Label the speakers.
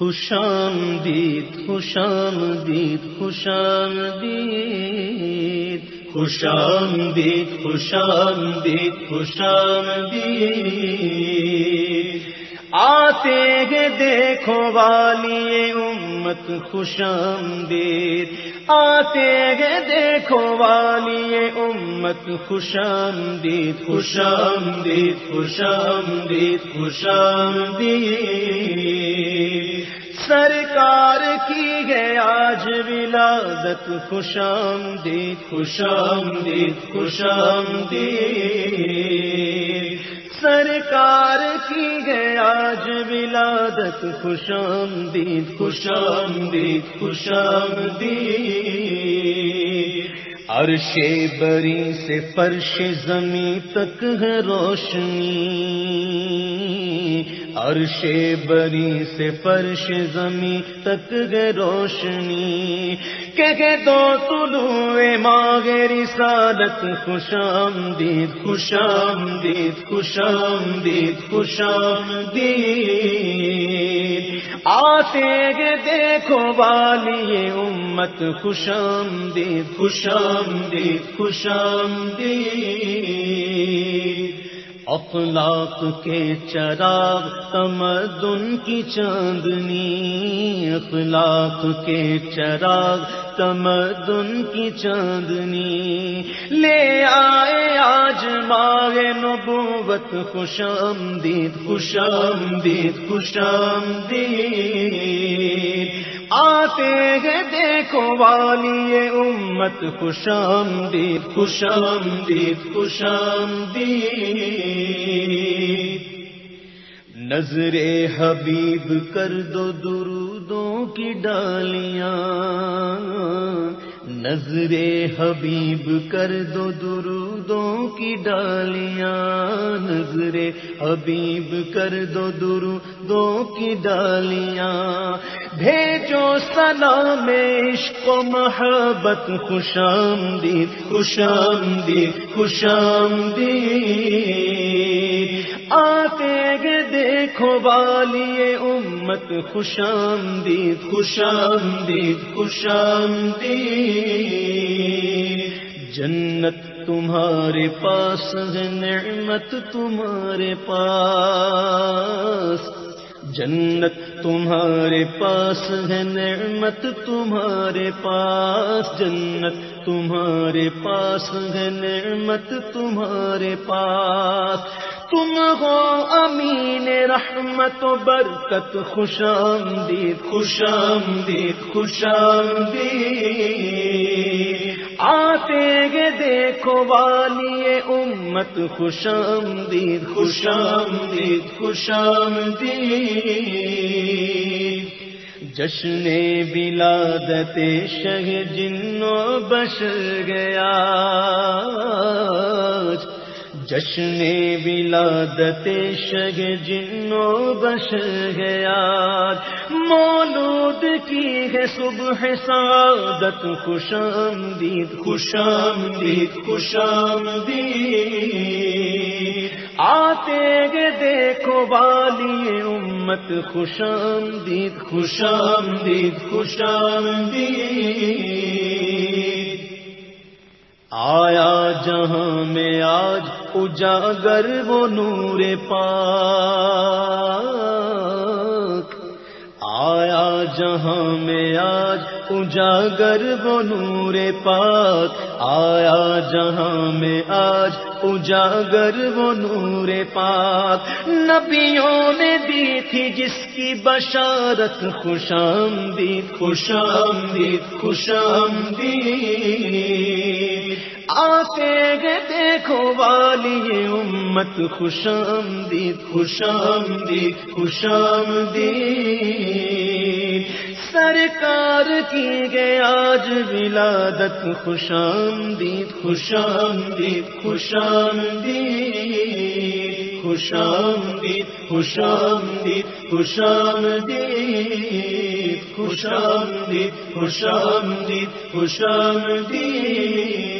Speaker 1: خوشامدید خوشامدید خوشامدید خوشامدید خوشامدید خوشامدید آتے گے دیکھو والی امت خوشامدید آتے گے دیکھو والی امت خوشامدید خوشامدید خوشامدید خوشامدید سرکار کی ہے آج ولادت خوشام دی خوشام دی خوشام دی سرکار کی ہے آج ولادت خوشام دی خوشام دی خوشام دی عرش بری سے فرش زمیں تک ہے روشنی۔ عرش بری سے فرش زمیں تک ہے روشنی۔ کہ دو طلوع ماغ رسالت خوشام دید خوشام دید خوشام دید خوشام دید آتے گے دیکھو والی امت خوشام دید خوشام دید خوشام دید اخلاق کے چراغ تمدن کی چاندنی، اخلاق کے چراغ تمدن کی چاندنی۔ لے آئے آج ماہ نبوت خوشام دید خوشام دید خوشام دید آتے ہیں دیکھو والی امت خوشام دید خوشام دید خوشام دید نظر حبیب کر دو درودوں کی ڈالیاں۔ نظر حبیب کر دو درودوں کی ڈالیاں، نظر حبیب کر دو درودوں کی ڈالیاں۔ بھیجو سلام، عشق و محبت خوشام دید خوشام دید خوشام دید آتے گے دیکھو والی امت خوشام دید خوشام دید خوشام جنت تمہارے پاس ہے، نعمت تمہارے پاس۔ جنت تمہارے پاس ہے، نعمت تمہارے پاس۔ جنت تمہارے پاس ہے، نعمت تمہارے پاس۔ تم ہو امین رحمت و برکت، خوش آمدید خوش آمدید خوش آمدید۔ آتے گے دیکھو والی امت، خوش آمدید خوش آمدید خوش آمدید۔ جشن بلادت شہ جنو بش گیا۔ جشن ولادت شگ جنو بش گیا مولود کی ہے صبح سعادت خوشام دید خوشام دید خوشام دید آتے گے دیکھو والی امت خوشام دید خوشام دید خوشام دید آیا جہاں اجاگر وہ نور پاک آیا جہاں میں آج اجاگر وہ نور پاک آیا جہاں میں آج اجاگر وہ نور پاک نبیوں نے دی تھی جس کی بشارت خوشام دید خوشام دید خوشام دید آتے گے دیکھو والی امت خوشام دید خوشام دید خوشام دید سرکار کی گئے آج ولادت خوشام دید خوشام دید خوشام دید خوشام دید خوشام دید خوشام دید خوشام دید خوشام دید خوشام دید